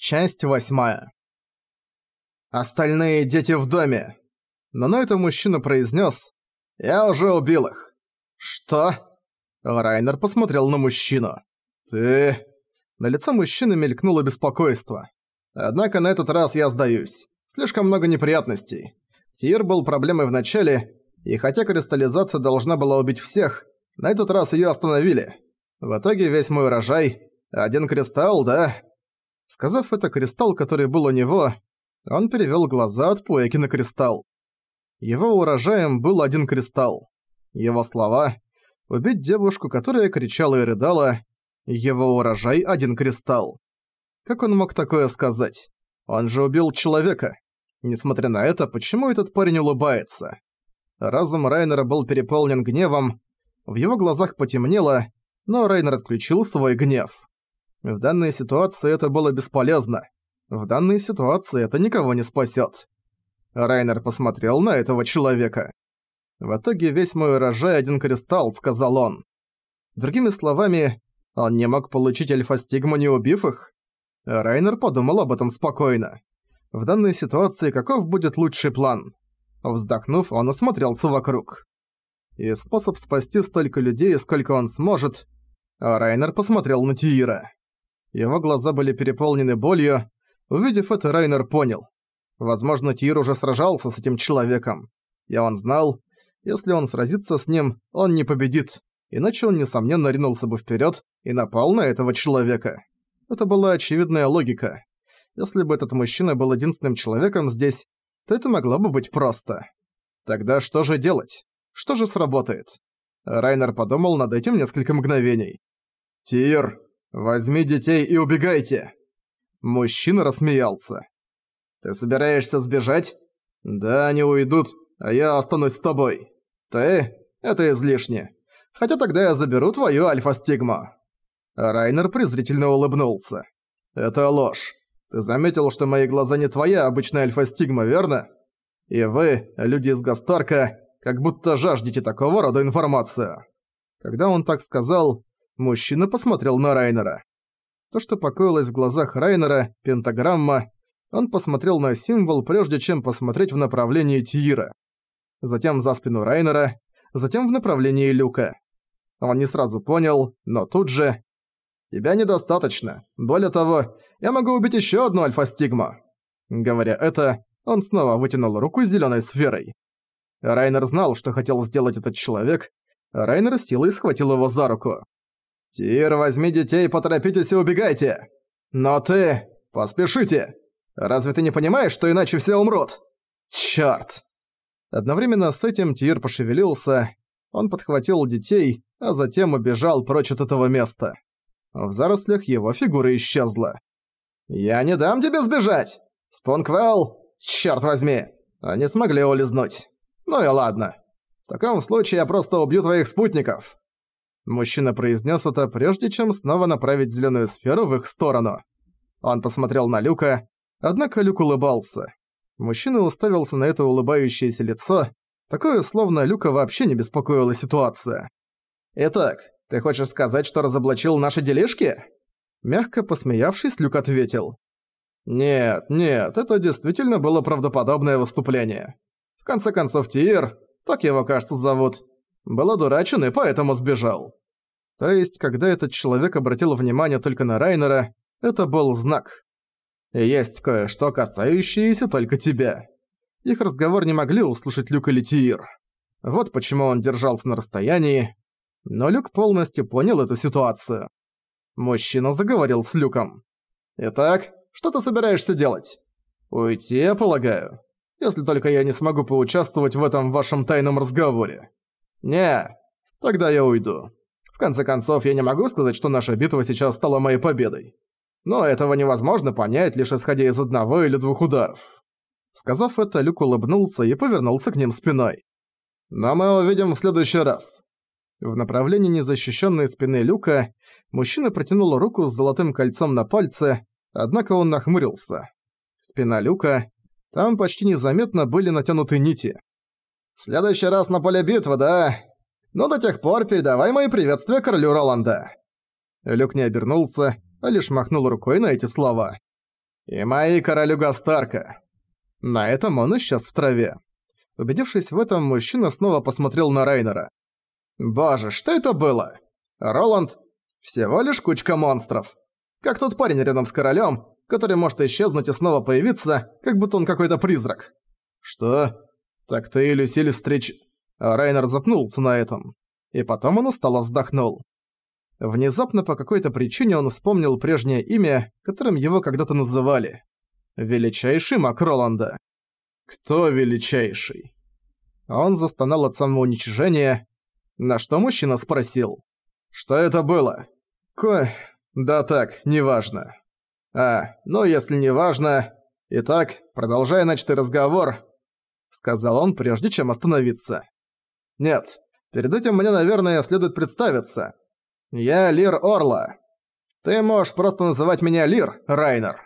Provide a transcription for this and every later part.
Часть восьмая. «Остальные дети в доме!» Но на это мужчина произнес: «Я уже убил их». «Что?» Райнер посмотрел на мужчину. «Ты...» На лице мужчины мелькнуло беспокойство. «Однако на этот раз я сдаюсь. Слишком много неприятностей. Тир был проблемой в начале, и хотя кристаллизация должна была убить всех, на этот раз её остановили. В итоге весь мой урожай... Один кристалл, да?» Сказав это кристалл, который был у него, он перевёл глаза от Пуэки на кристалл. Его урожаем был один кристалл. Его слова «убить девушку, которая кричала и рыдала», его урожай – один кристалл. Как он мог такое сказать? Он же убил человека. Несмотря на это, почему этот парень улыбается? Разум Райнера был переполнен гневом, в его глазах потемнело, но Райнер отключил свой гнев. В данной ситуации это было бесполезно. В данной ситуации это никого не спасет. Райнер посмотрел на этого человека. «В итоге весь мой урожай один кристалл», — сказал он. Другими словами, он не мог получить альфа-стигму, не убив их? Райнер подумал об этом спокойно. В данной ситуации каков будет лучший план? Вздохнув, он осмотрелся вокруг. И способ спасти столько людей, сколько он сможет... Райнер посмотрел на Тиира. Его глаза были переполнены болью. Увидев это, Райнер понял. Возможно, Тир уже сражался с этим человеком. И он знал, если он сразится с ним, он не победит. Иначе он, несомненно, ринулся бы вперед и напал на этого человека. Это была очевидная логика. Если бы этот мужчина был единственным человеком здесь, то это могло бы быть просто. Тогда что же делать? Что же сработает? Райнер подумал над этим несколько мгновений. «Тир, «Возьми детей и убегайте!» Мужчина рассмеялся. «Ты собираешься сбежать?» «Да, они уйдут, а я останусь с тобой. Ты? Это излишне. Хотя тогда я заберу твою альфа-стигму». Райнер презрительно улыбнулся. «Это ложь. Ты заметил, что мои глаза не твоя обычная альфа-стигма, верно? И вы, люди из Гастарка, как будто жаждете такого рода информацию». Когда он так сказал, Мужчина посмотрел на Райнера. То, что покоилось в глазах Райнера, пентаграмма, он посмотрел на символ, прежде чем посмотреть в направлении Тиира. Затем за спину Райнера, затем в направлении Люка. Он не сразу понял, но тут же... «Тебя недостаточно. Более того, я могу убить еще одну альфа-стигму». Говоря это, он снова вытянул руку зеленой сферой. Райнер знал, что хотел сделать этот человек. Райнер силой схватил его за руку. «Тир, возьми детей, поторопитесь и убегайте! Но ты... поспешите! Разве ты не понимаешь, что иначе все умрут? Чёрт!» Одновременно с этим Тир пошевелился, он подхватил детей, а затем убежал прочь от этого места. В зарослях его фигура исчезла. «Я не дам тебе сбежать! Спонквелл, чёрт возьми! Они смогли улизнуть. Ну и ладно. В таком случае я просто убью твоих спутников. Мужчина произнес это, прежде чем снова направить зеленую сферу в их сторону. Он посмотрел на Люка, однако Люк улыбался. Мужчина уставился на это улыбающееся лицо, такое словно Люка вообще не беспокоила ситуация. «Итак, ты хочешь сказать, что разоблачил наши делишки?» Мягко посмеявшись, Люк ответил. «Нет, нет, это действительно было правдоподобное выступление. В конце концов, Тиир, так его, кажется, зовут, был одурачен и поэтому сбежал. То есть, когда этот человек обратил внимание только на Райнера, это был знак. есть кое-что, касающееся только тебя. Их разговор не могли услышать Люк или Тиир. Вот почему он держался на расстоянии. Но Люк полностью понял эту ситуацию. Мужчина заговорил с Люком. «Итак, что ты собираешься делать?» «Уйти, я полагаю. Если только я не смогу поучаствовать в этом вашем тайном разговоре». «Не, тогда я уйду. Конце концов, я не могу сказать, что наша битва сейчас стала моей победой. Но этого невозможно понять, лишь исходя из одного или двух ударов». Сказав это, Люк улыбнулся и повернулся к ним спиной. «Но мы увидим в следующий раз». В направлении незащищенной спины Люка мужчина протянул руку с золотым кольцом на пальце, однако он нахмурился. Спина Люка... Там почти незаметно были натянуты нити. Следующий раз на поле битвы, да? Ну до тех пор передавай мои приветствия королю Роланда». Люк не обернулся, а лишь махнул рукой на эти слова. «И мои королю Гастарка». На этом он исчез в траве. Убедившись в этом, мужчина снова посмотрел на Райнера. «Боже, что это было? Роланд, всего лишь кучка монстров. Как тот парень рядом с королем, который может исчезнуть и снова появиться, как будто он какой-то призрак». «Что? Так ты и Люсиль встреч...» а Райнер запнулся на этом. И потом он устало вздохнул. Внезапно по какой-то причине он вспомнил прежнее имя, которым его когда-то называли. Величайший маг Роланда. Кто величайший? Он застонал от самоуничижения, на что мужчина спросил. Что это было? Ко... Да так, неважно. А, ну если неважно... Итак, продолжай начатый разговор, сказал он, прежде чем остановиться. Нет, перед этим мне, наверное, следует представиться. Я Лир Орла. Ты можешь просто называть меня Лир, Райнер.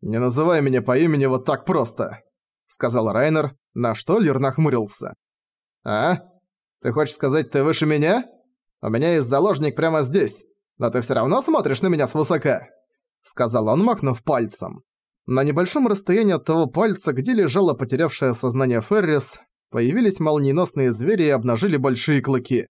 Не называй меня по имени вот так просто, сказал Райнер, на что Лир нахмурился. А? Ты хочешь сказать, ты выше меня? У меня есть заложник прямо здесь, но ты всё равно смотришь на меня свысока, сказал он, махнув пальцем. На небольшом расстоянии от того пальца, где лежала потерявшая сознание Феррис, появились молниеносные звери и обнажили большие клыки.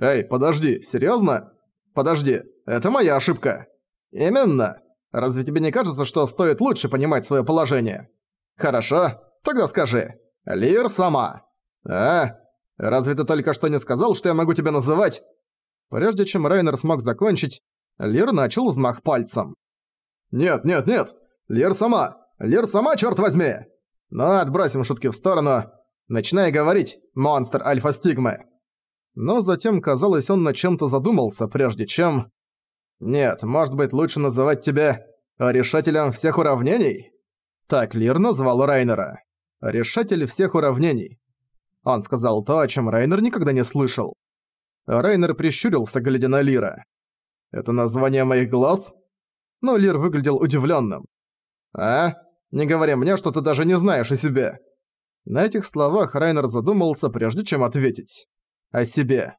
«Эй, подожди, серьёзно? Подожди, это моя ошибка». «Именно. Разве тебе не кажется, что стоит лучше понимать своё положение?» «Хорошо, тогда скажи. Лир сама». «А? Разве ты только что не сказал, что я могу тебя называть?» Прежде чем Райнер смог закончить, Лир начал взмах пальцем. «Нет, нет, нет! Лир сама! Лир сама, черт возьми!» «Ну, отбросим шутки в сторону. Начинай говорить, монстр Альфа-Стигмы!» Но затем, казалось, он над чем-то задумался, прежде чем... «Нет, может быть, лучше называть тебя решателем всех уравнений?» Так Лир назвал Райнера. «Решатель всех уравнений». Он сказал то, о чем Райнер никогда не слышал. Райнер прищурился, глядя на Лира. «Это название моих глаз?» Но Лир выглядел удивленным. «А? Не говори мне, что ты даже не знаешь о себе!» На этих словах Райнер задумался, прежде чем ответить. О себе.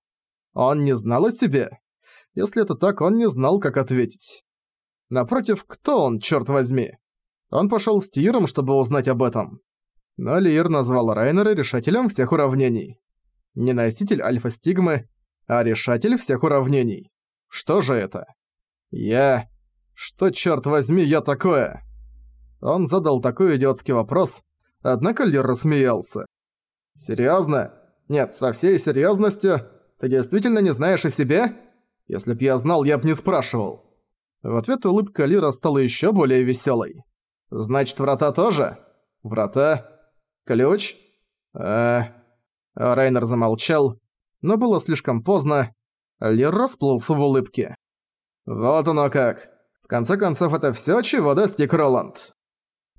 Он не знал о себе? Если это так, он не знал, как ответить. Напротив, кто он, черт возьми? Он пошел с Тиром, чтобы узнать об этом. Но Лир назвал Райнера решателем всех уравнений. Не носитель альфа-стигмы, а решатель всех уравнений. Что же это? Я... Что, черт возьми, я такое? Он задал такой идиотский вопрос, однако Лир рассмеялся. «Серьёзно? Нет, со всей серьёзностью? Ты действительно не знаешь о себе? Если б я знал, я б не спрашивал». В ответ улыбка Лира стала ещё более весёлой. «Значит, врата тоже? Врата? Ключ? э Райнер замолчал, но было слишком поздно. Лир расплылся в улыбке. «Вот оно как. В конце концов, это всё, чего достиг Роланд».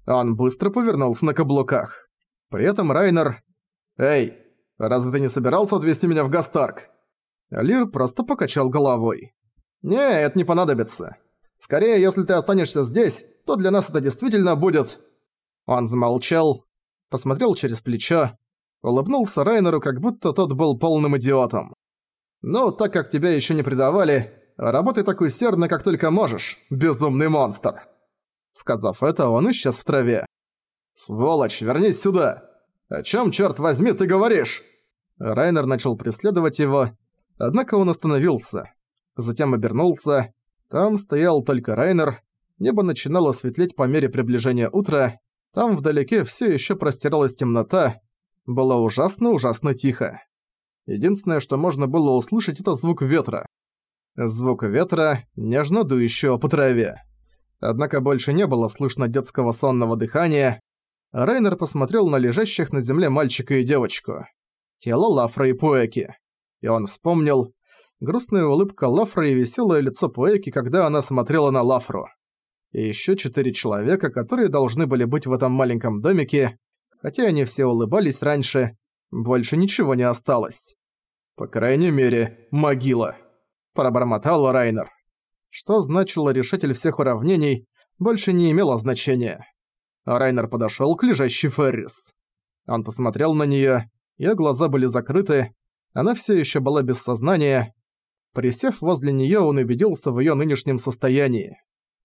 Он быстро повернулся на каблуках. При этом Райнер... «Эй, разве ты не собирался отвезти меня в Гастарк?» Лир просто покачал головой. «Не, это не понадобится. Скорее, если ты останешься здесь, то для нас это действительно будет...» Он замолчал, посмотрел через плечо, улыбнулся Райнеру, как будто тот был полным идиотом. «Ну, так как тебя ещё не предавали, Работай так усердно, как только можешь, безумный монстр!» Сказав это, он исчез в траве. «Сволочь, вернись сюда! О чем, черт возьми, ты говоришь?» Райнер начал преследовать его, однако он остановился. Затем обернулся. Там стоял только Райнер. Небо начинало светлеть по мере приближения утра. Там вдалеке все еще простиралась темнота. Было ужасно-ужасно тихо. Единственное, что можно было услышать, это звук ветра. Звук ветра, нежно дующего по траве. Однако больше не было слышно детского сонного дыхания. Рейнер посмотрел на лежащих на земле мальчика и девочку. Тело Лафра и Пуэки. И он вспомнил грустная улыбка Лафра и веселое лицо Пуэки, когда она смотрела на Лафру. И еще четыре человека, которые должны были быть в этом маленьком домике, хотя они все улыбались раньше, больше ничего не осталось. По крайней мере, могила пробормотал Райнер. Что значило решитель всех уравнений, больше не имело значения. Райнер подошёл к лежащей Феррис. Он посмотрел на неё, её глаза были закрыты, она всё ещё была без сознания. Присев возле неё, он убедился в её нынешнем состоянии.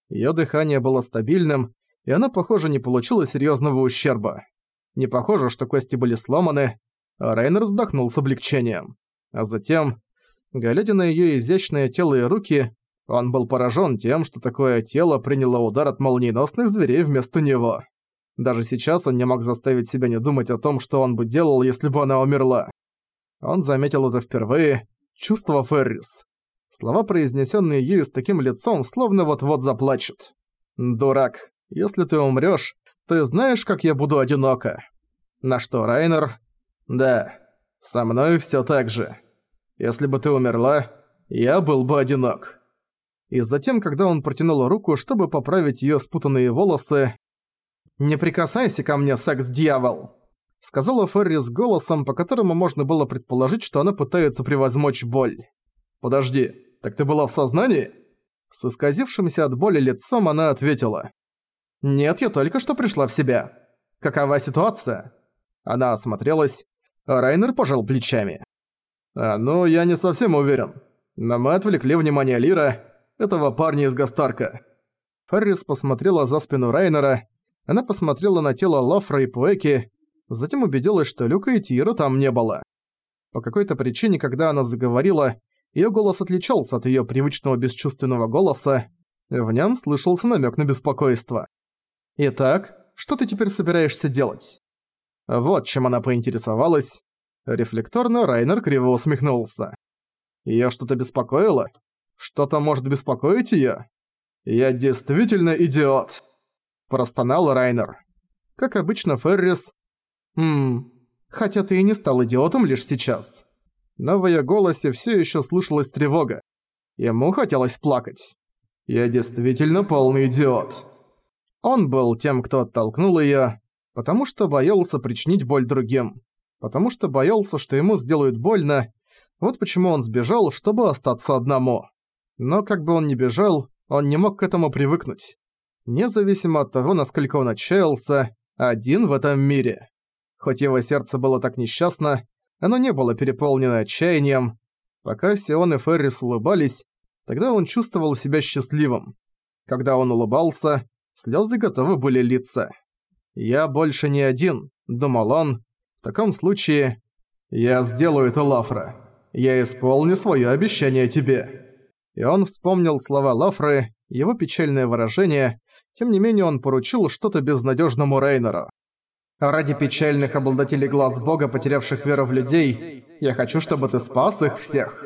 Её дыхание было стабильным, и она, похоже, не получила серьезного ущерба. Не похоже, что кости были сломаны, Райнер вздохнул с облегчением. А затем, глядя на ее изящное тело и руки, он был поражен тем, что такое тело приняло удар от молниеносных зверей вместо него. Даже сейчас он не мог заставить себя не думать о том, что он бы делал, если бы она умерла. Он заметил это впервые, чувство Феррис. Слова, произнесенные ею с таким лицом, словно вот-вот заплачет. «Дурак, если ты умрёшь, ты знаешь, как я буду одинока?» На что Райнер... «Да, со мной всё так же. Если бы ты умерла, я был бы одинок». И затем, когда он протянул руку, чтобы поправить её спутанные волосы, «Не прикасайся ко мне, секс-дьявол!» Сказала Ферри с голосом, по которому можно было предположить, что она пытается превозмочь боль. «Подожди, так ты была в сознании?» С исказившимся от боли лицом она ответила. «Нет, я только что пришла в себя. Какова ситуация?» Она осмотрелась, а Райнер пожал плечами. «А, ну, я не совсем уверен. Но мы отвлекли внимание Лира, этого парня из Гастарка». Феррис посмотрела за спину Райнера, она посмотрела на тело Лафра и Пуэки, затем убедилась, что Люка и Тира там не было. По какой-то причине, когда она заговорила, её голос отличался от её привычного бесчувственного голоса, в нём слышался намёк на беспокойство. «Итак, что ты теперь собираешься делать?» Вот чем она поинтересовалась. Рефлекторно Райнер криво усмехнулся. «Её что-то беспокоило? Что-то может беспокоить её? Я действительно идиот!» Простонал Райнер. Как обычно, Феррис... «Ммм, хотя ты и не стал идиотом лишь сейчас». Но в её голосе всё ещё слышалась тревога. Ему хотелось плакать. «Я действительно полный идиот». Он был тем, кто оттолкнул её, потому что боялся причинить боль другим. Потому что боялся, что ему сделают больно. Вот почему он сбежал, чтобы остаться одному. Но как бы он ни бежал, он не мог к этому привыкнуть независимо от того, насколько он отчаялся, один в этом мире. Хоть его сердце было так несчастно, оно не было переполнено отчаянием. Пока Сион и Феррис улыбались, тогда он чувствовал себя счастливым. Когда он улыбался, слезы готовы были литься. «Я больше не один», — думал он. «В таком случае...» «Я сделаю это, Лафра. Я исполню свое обещание тебе». И он вспомнил слова Лафры, его печальное выражение, тем не менее он поручил что-то безнадежному Рейнеру. «Ради печальных обладателей глаз Бога, потерявших веру в людей, я хочу, чтобы ты спас их всех».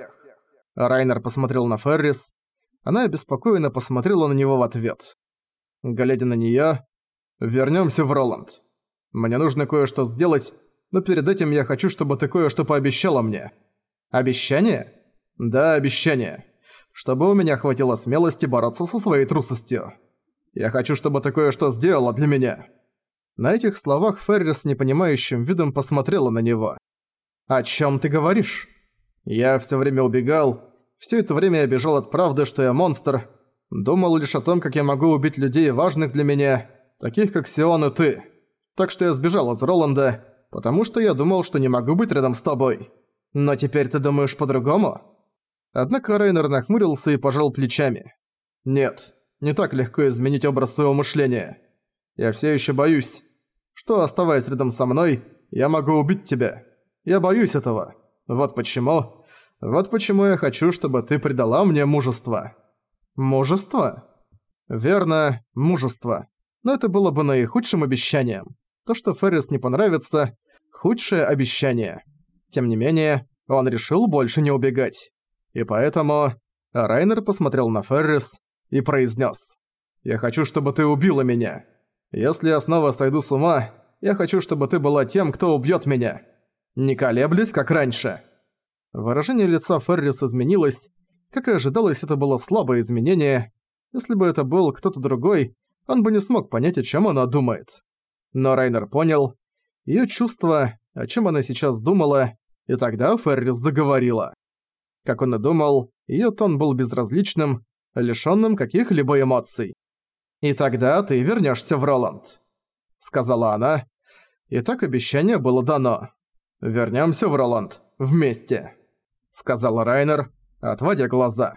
Райнер посмотрел на Феррис. Она обеспокоенно посмотрела на него в ответ. Глядя на неё, «Вернёмся в Роланд. Мне нужно кое-что сделать, но перед этим я хочу, чтобы ты кое-что пообещала мне». «Обещание?» «Да, обещание. Чтобы у меня хватило смелости бороться со своей трусостью». Я хочу, чтобы ты кое-что сделала для меня». На этих словах Феррис с непонимающим видом посмотрела на него. «О чем ты говоришь?» «Я все время убегал. Все это время я бежал от правды, что я монстр. Думал лишь о том, как я могу убить людей, важных для меня, таких как Сион и ты. Так что я сбежал из Роланда, потому что я думал, что не могу быть рядом с тобой. Но теперь ты думаешь по-другому?» Однако Рейнер нахмурился и пожал плечами. «Нет, не так легко изменить образ своего мышления. Я все еще боюсь, что, оставаясь рядом со мной, я могу убить тебя. Я боюсь этого. Вот почему... Вот почему я хочу, чтобы ты придала мне мужество». «Мужество?» «Верно, мужество. Но это было бы наихудшим обещанием. То, что Феррис не понравится – худшее обещание. Тем не менее, он решил больше не убегать. И поэтому Райнер посмотрел на Феррис, и произнес: «Я хочу, чтобы ты убила меня. Если я снова сойду с ума, я хочу, чтобы ты была тем, кто убьет меня. Не колеблясь, как раньше». Выражение лица Феррис изменилось. Как и ожидалось, это было слабое изменение. Если бы это был кто-то другой, он бы не смог понять, о чем она думает. Но Райнер понял. Её чувство, о чем она сейчас думала, и тогда Феррис заговорила. Как он и думал, её тон был безразличным, лишённым каких-либо эмоций. «И тогда ты вернёшься в Роланд», — сказала она. И так обещание было дано. «Вернёмся в Роланд. Вместе», — сказал Райнер, отводя глаза.